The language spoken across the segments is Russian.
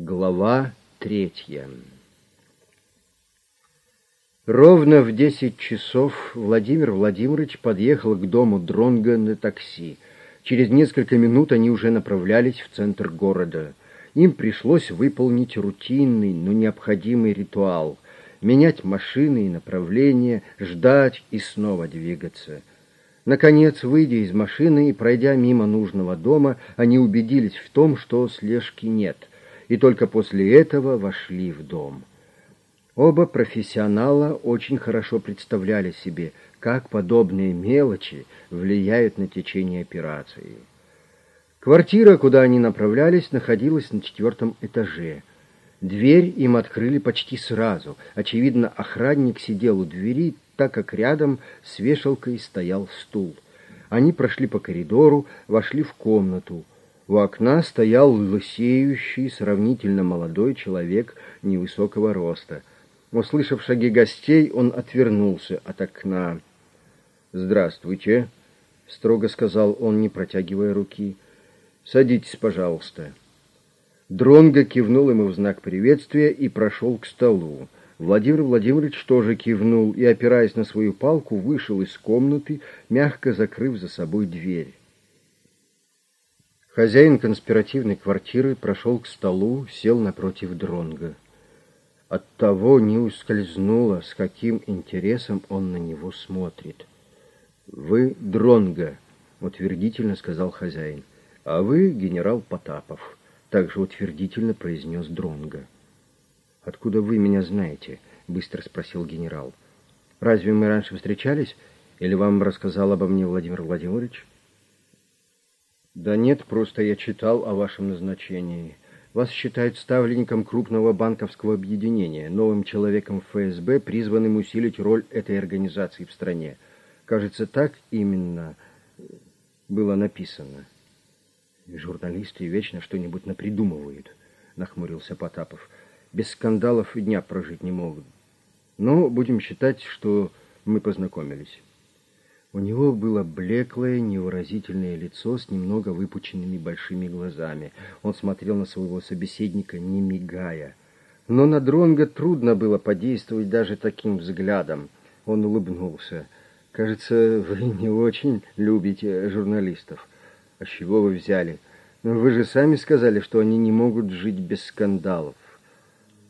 Глава третья Ровно в десять часов Владимир Владимирович подъехал к дому Дронга на такси. Через несколько минут они уже направлялись в центр города. Им пришлось выполнить рутинный, но необходимый ритуал — менять машины и направления, ждать и снова двигаться. Наконец, выйдя из машины и пройдя мимо нужного дома, они убедились в том, что слежки нет, и только после этого вошли в дом. Оба профессионала очень хорошо представляли себе, как подобные мелочи влияют на течение операции. Квартира, куда они направлялись, находилась на четвертом этаже. Дверь им открыли почти сразу. Очевидно, охранник сидел у двери, так как рядом с вешалкой стоял стул. Они прошли по коридору, вошли в комнату. У окна стоял лысеющий, сравнительно молодой человек невысокого роста — Услышав шаги гостей, он отвернулся от окна. «Здравствуйте», — строго сказал он, не протягивая руки. «Садитесь, пожалуйста». Дронго кивнул ему в знак приветствия и прошел к столу. Владимир Владимирович тоже кивнул и, опираясь на свою палку, вышел из комнаты, мягко закрыв за собой дверь. Хозяин конспиративной квартиры прошел к столу, сел напротив Дронга. Оттого не ускользнуло, с каким интересом он на него смотрит. «Вы Дронга», — утвердительно сказал хозяин. «А вы генерал Потапов», — также утвердительно произнес Дронга. «Откуда вы меня знаете?» — быстро спросил генерал. «Разве мы раньше встречались? Или вам рассказал обо мне Владимир Владимирович?» «Да нет, просто я читал о вашем назначении». Вас считают ставленником крупного банковского объединения, новым человеком ФСБ, призванным усилить роль этой организации в стране. Кажется, так именно было написано. Журналисты вечно что-нибудь напридумывают, нахмурился Потапов. Без скандалов и дня прожить не могут. Но будем считать, что мы познакомились. У него было блеклое, невыразительное лицо с немного выпученными большими глазами. Он смотрел на своего собеседника, не мигая. Но на Дронга трудно было подействовать даже таким взглядом. Он улыбнулся. «Кажется, вы не очень любите журналистов. А с чего вы взяли? Вы же сами сказали, что они не могут жить без скандалов».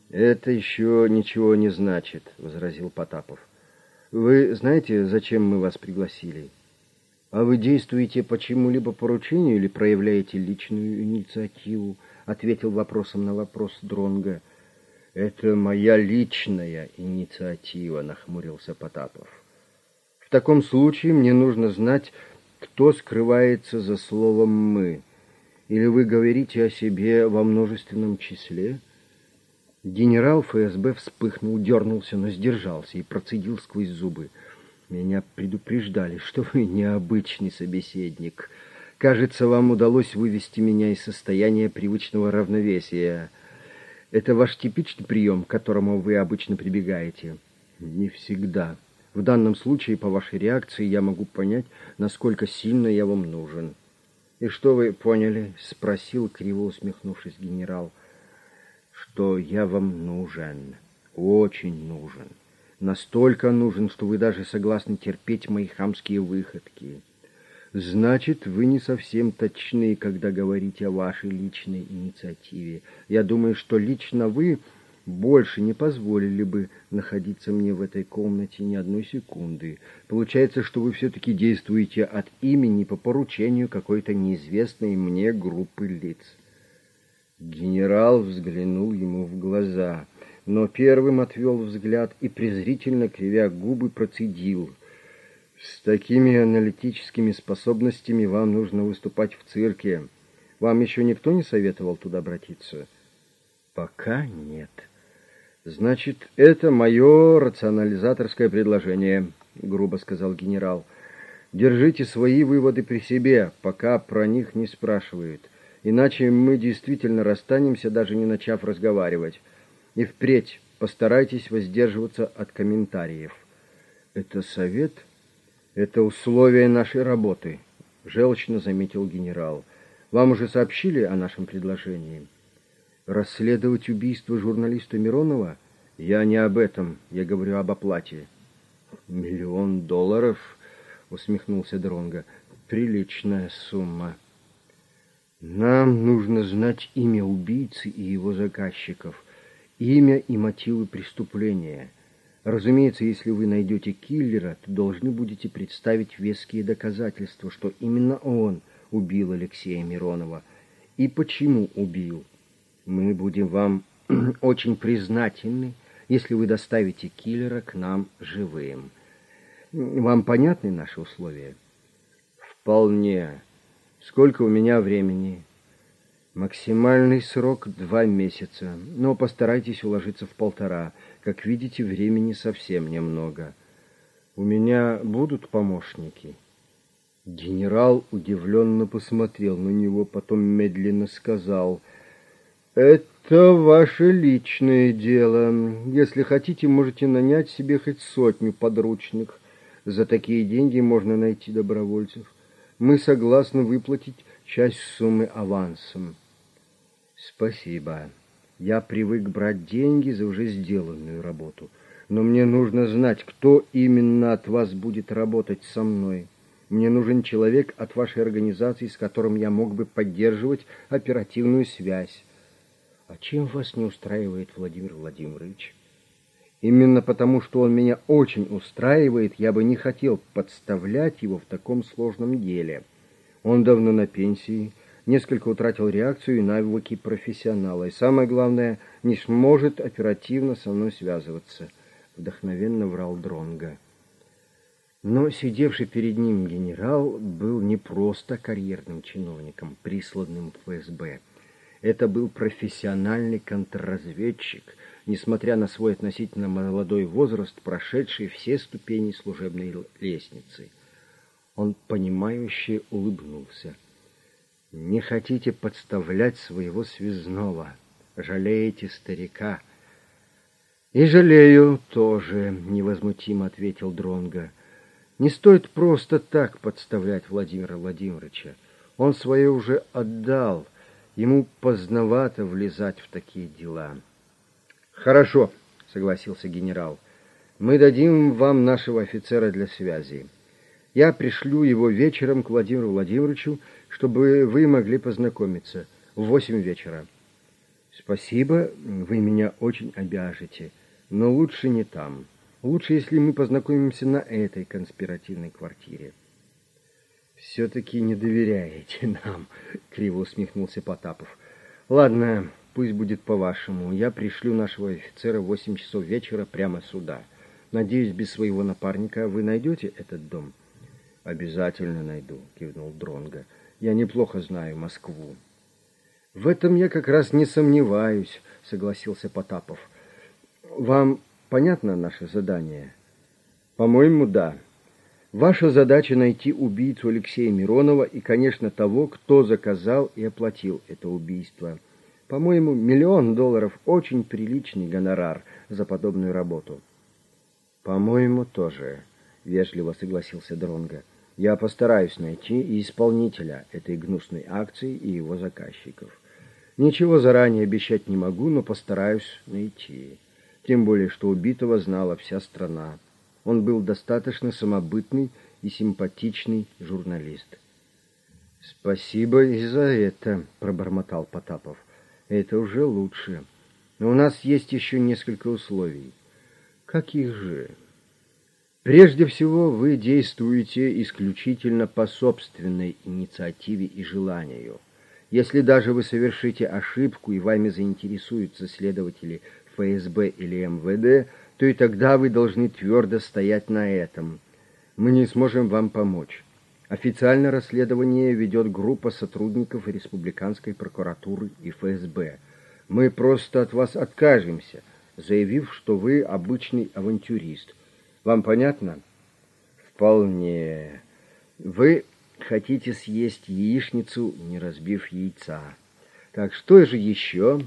«Это еще ничего не значит», — возразил Потапов. Вы знаете, зачем мы вас пригласили? А вы действуете по чему-либо поручению или проявляете личную инициативу? Ответил вопросом на вопрос Дронга. Это моя личная инициатива, нахмурился Потапов. В таком случае мне нужно знать, кто скрывается за словом «мы». Или вы говорите о себе во множественном числе? Генерал ФСБ вспыхнул, дернулся, но сдержался и процедил сквозь зубы. «Меня предупреждали, что вы необычный собеседник. Кажется, вам удалось вывести меня из состояния привычного равновесия. Это ваш типичный прием, к которому вы обычно прибегаете?» «Не всегда. В данном случае, по вашей реакции, я могу понять, насколько сильно я вам нужен». «И что вы поняли?» — спросил, криво усмехнувшись генерал что я вам нужен, очень нужен. Настолько нужен, что вы даже согласны терпеть мои хамские выходки. Значит, вы не совсем точны, когда говорите о вашей личной инициативе. Я думаю, что лично вы больше не позволили бы находиться мне в этой комнате ни одной секунды. Получается, что вы все-таки действуете от имени по поручению какой-то неизвестной мне группы лиц. Генерал взглянул ему в глаза, но первым отвел взгляд и, презрительно кривя губы, процедил. «С такими аналитическими способностями вам нужно выступать в цирке. Вам еще никто не советовал туда обратиться?» «Пока нет». «Значит, это мое рационализаторское предложение», — грубо сказал генерал. «Держите свои выводы при себе, пока про них не спрашивают» иначе мы действительно расстанемся, даже не начав разговаривать. И впредь постарайтесь воздерживаться от комментариев. Это совет? Это условие нашей работы, желчно заметил генерал. Вам уже сообщили о нашем предложении? Расследовать убийство журналиста Миронова? Я не об этом, я говорю об оплате. Миллион долларов, усмехнулся Дронга. Приличная сумма. Нам нужно знать имя убийцы и его заказчиков, имя и мотивы преступления. Разумеется, если вы найдете киллера, то должны будете представить веские доказательства, что именно он убил Алексея Миронова и почему убил. Мы будем вам очень признательны, если вы доставите киллера к нам живым. Вам понятны наши условия? Вполне. Сколько у меня времени? Максимальный срок два месяца, но постарайтесь уложиться в полтора. Как видите, времени совсем немного. У меня будут помощники. Генерал удивленно посмотрел на него, потом медленно сказал — «Это ваше личное дело. Если хотите, можете нанять себе хоть сотню подручных. За такие деньги можно найти добровольцев. Мы согласны выплатить часть суммы авансом». «Спасибо. Я привык брать деньги за уже сделанную работу. Но мне нужно знать, кто именно от вас будет работать со мной». Мне нужен человек от вашей организации, с которым я мог бы поддерживать оперативную связь. А чем вас не устраивает Владимир Владимирович? Именно потому, что он меня очень устраивает, я бы не хотел подставлять его в таком сложном деле. Он давно на пенсии, несколько утратил реакцию и навыки профессионала, и самое главное, не сможет оперативно со мной связываться. Вдохновенно врал Дронга. Но сидевший перед ним генерал был не просто карьерным чиновником, присланным в ФСБ. Это был профессиональный контрразведчик, несмотря на свой относительно молодой возраст, прошедший все ступени служебной лестницы. Он понимающе улыбнулся. «Не хотите подставлять своего связного, жалеете старика». «И жалею тоже», — невозмутимо ответил Дронга. «Не стоит просто так подставлять Владимира Владимировича. Он свое уже отдал». Ему поздновато влезать в такие дела. Хорошо, согласился генерал. Мы дадим вам нашего офицера для связи. Я пришлю его вечером к Владимиру Владимировичу, чтобы вы могли познакомиться в восемь вечера. Спасибо, вы меня очень обяжете, но лучше не там. Лучше, если мы познакомимся на этой конспиративной квартире. «Все-таки не доверяете нам», — криво усмехнулся Потапов. «Ладно, пусть будет по-вашему. Я пришлю нашего офицера в восемь часов вечера прямо сюда. Надеюсь, без своего напарника вы найдете этот дом?» «Обязательно найду», — кивнул Дронга. «Я неплохо знаю Москву». «В этом я как раз не сомневаюсь», — согласился Потапов. «Вам понятно наше задание?» «По-моему, да». Ваша задача найти убийцу Алексея Миронова и, конечно, того, кто заказал и оплатил это убийство. По-моему, миллион долларов – очень приличный гонорар за подобную работу. По-моему, тоже, – вежливо согласился Дронга. Я постараюсь найти и исполнителя этой гнусной акции и его заказчиков. Ничего заранее обещать не могу, но постараюсь найти. Тем более, что убитого знала вся страна. Он был достаточно самобытный и симпатичный журналист. «Спасибо и за это», — пробормотал Потапов. «Это уже лучше. Но у нас есть еще несколько условий». «Каких же?» «Прежде всего, вы действуете исключительно по собственной инициативе и желанию. Если даже вы совершите ошибку и вами заинтересуются следователи ФСБ или МВД, то и тогда вы должны твердо стоять на этом. Мы не сможем вам помочь. Официально расследование ведет группа сотрудников республиканской прокуратуры и ФСБ. Мы просто от вас откажемся, заявив, что вы обычный авантюрист. Вам понятно? Вполне. Вы хотите съесть яичницу, не разбив яйца. Так что же еще?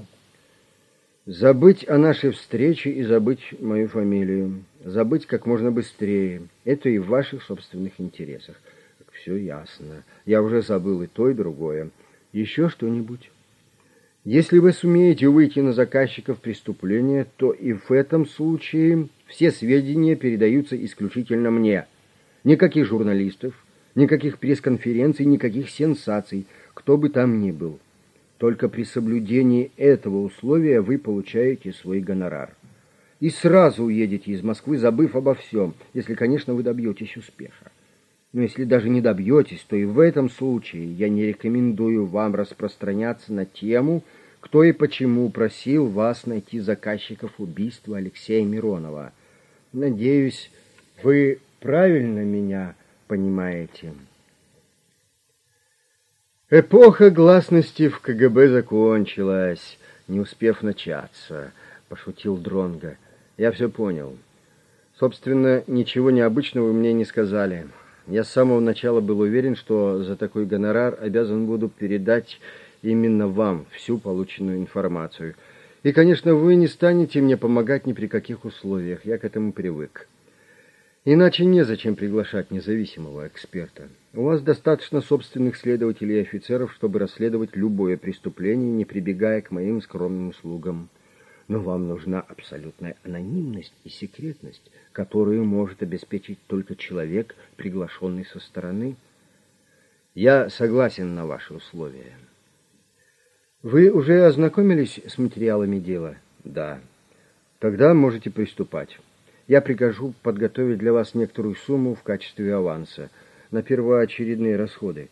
Забыть о нашей встрече и забыть мою фамилию. Забыть как можно быстрее. Это и в ваших собственных интересах. Все ясно. Я уже забыл и то, и другое. Еще что-нибудь? Если вы сумеете выйти на заказчиков преступления, то и в этом случае все сведения передаются исключительно мне. Никаких журналистов, никаких пресс-конференций, никаких сенсаций, кто бы там ни был. Только при соблюдении этого условия вы получаете свой гонорар. И сразу уедете из Москвы, забыв обо всем, если, конечно, вы добьетесь успеха. Но если даже не добьетесь, то и в этом случае я не рекомендую вам распространяться на тему, кто и почему просил вас найти заказчиков убийства Алексея Миронова. Надеюсь, вы правильно меня понимаете. Эпоха гласности в КГБ закончилась, не успев начаться, пошутил Дронга. Я все понял. Собственно, ничего необычного вы мне не сказали. Я с самого начала был уверен, что за такой гонорар обязан буду передать именно вам всю полученную информацию. И, конечно, вы не станете мне помогать ни при каких условиях. Я к этому привык. Иначе незачем приглашать независимого эксперта. У вас достаточно собственных следователей и офицеров, чтобы расследовать любое преступление, не прибегая к моим скромным услугам. Но вам нужна абсолютная анонимность и секретность, которую может обеспечить только человек, приглашенный со стороны. Я согласен на ваши условия. Вы уже ознакомились с материалами дела? Да. Тогда можете приступать. Я прикажу подготовить для вас некоторую сумму в качестве аванса на первоочередные расходы.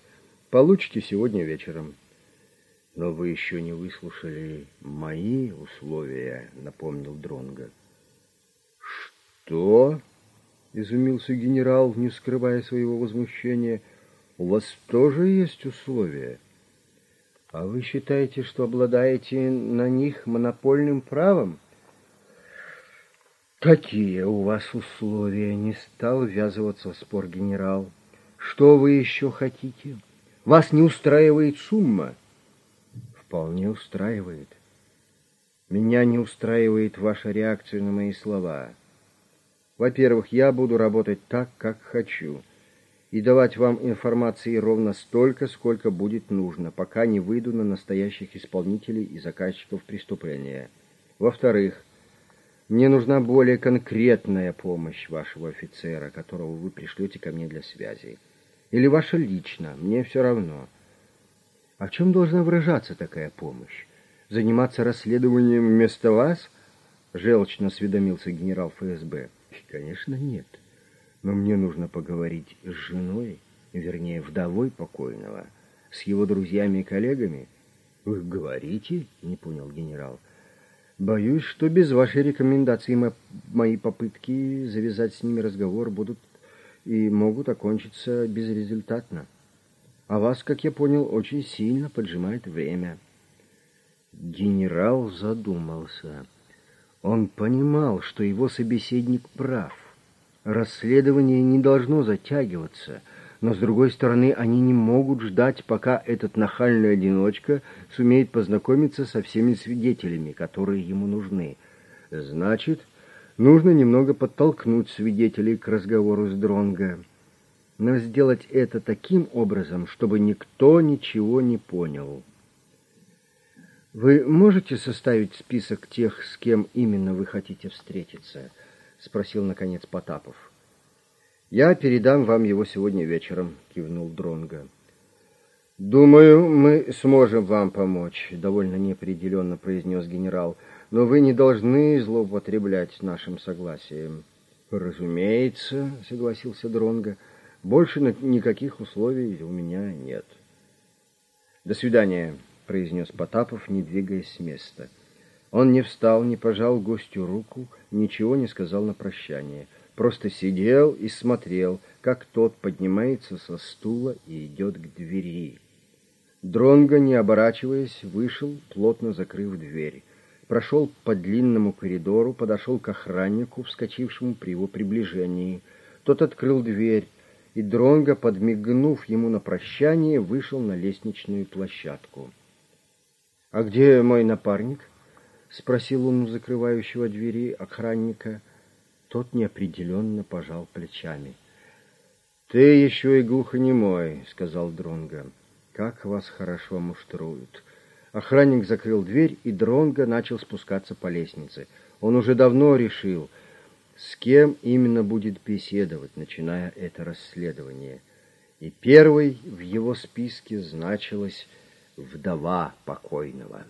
Получите сегодня вечером. Но вы еще не выслушали мои условия, напомнил Дронга. Что? Изумился генерал, не скрывая своего возмущения. У вас тоже есть условия? А вы считаете, что обладаете на них монопольным правом? Какие у вас условия? Не стал ввязываться в спор генерал. Что вы еще хотите? Вас не устраивает сумма? Вполне устраивает. Меня не устраивает ваша реакция на мои слова. Во-первых, я буду работать так, как хочу, и давать вам информации ровно столько, сколько будет нужно, пока не выйду на настоящих исполнителей и заказчиков преступления. Во-вторых, мне нужна более конкретная помощь вашего офицера, которого вы пришлете ко мне для связи. Или ваша лично, мне все равно — а в чем должна выражаться такая помощь? Заниматься расследованием вместо вас? Желчно осведомился генерал ФСБ. Конечно, нет. Но мне нужно поговорить с женой, вернее, вдовой покойного, с его друзьями и коллегами. Вы говорите? Не понял генерал. Боюсь, что без вашей рекомендации мои попытки завязать с ними разговор будут и могут окончиться безрезультатно. А вас, как я понял, очень сильно поджимает время. Генерал задумался. Он понимал, что его собеседник прав. Расследование не должно затягиваться, но, с другой стороны, они не могут ждать, пока этот нахальный одиночка сумеет познакомиться со всеми свидетелями, которые ему нужны. Значит, нужно немного подтолкнуть свидетелей к разговору с Дронго но сделать это таким образом, чтобы никто ничего не понял. «Вы можете составить список тех, с кем именно вы хотите встретиться?» — спросил, наконец, Потапов. «Я передам вам его сегодня вечером», — кивнул Дронга. «Думаю, мы сможем вам помочь», — довольно неопределенно произнес генерал. «Но вы не должны злоупотреблять нашим согласием». «Разумеется», — согласился Дронга. Больше никаких условий у меня нет. «До свидания», — произнес Потапов, не двигаясь с места. Он не встал, не пожал гостю руку, ничего не сказал на прощание. Просто сидел и смотрел, как тот поднимается со стула и идет к двери. Дронго, не оборачиваясь, вышел, плотно закрыв дверь. Прошел по длинному коридору, подошел к охраннику, вскочившему при его приближении. Тот открыл дверь, и Дронго, подмигнув ему на прощание, вышел на лестничную площадку. «А где мой напарник?» — спросил он у закрывающего двери охранника. Тот неопределенно пожал плечами. «Ты еще и глухонемой», — сказал Дронго. «Как вас хорошо муштруют. Охранник закрыл дверь, и Дронго начал спускаться по лестнице. Он уже давно решил, с кем именно будет беседовать, начиная это расследование. И первой в его списке значилась вдова покойного.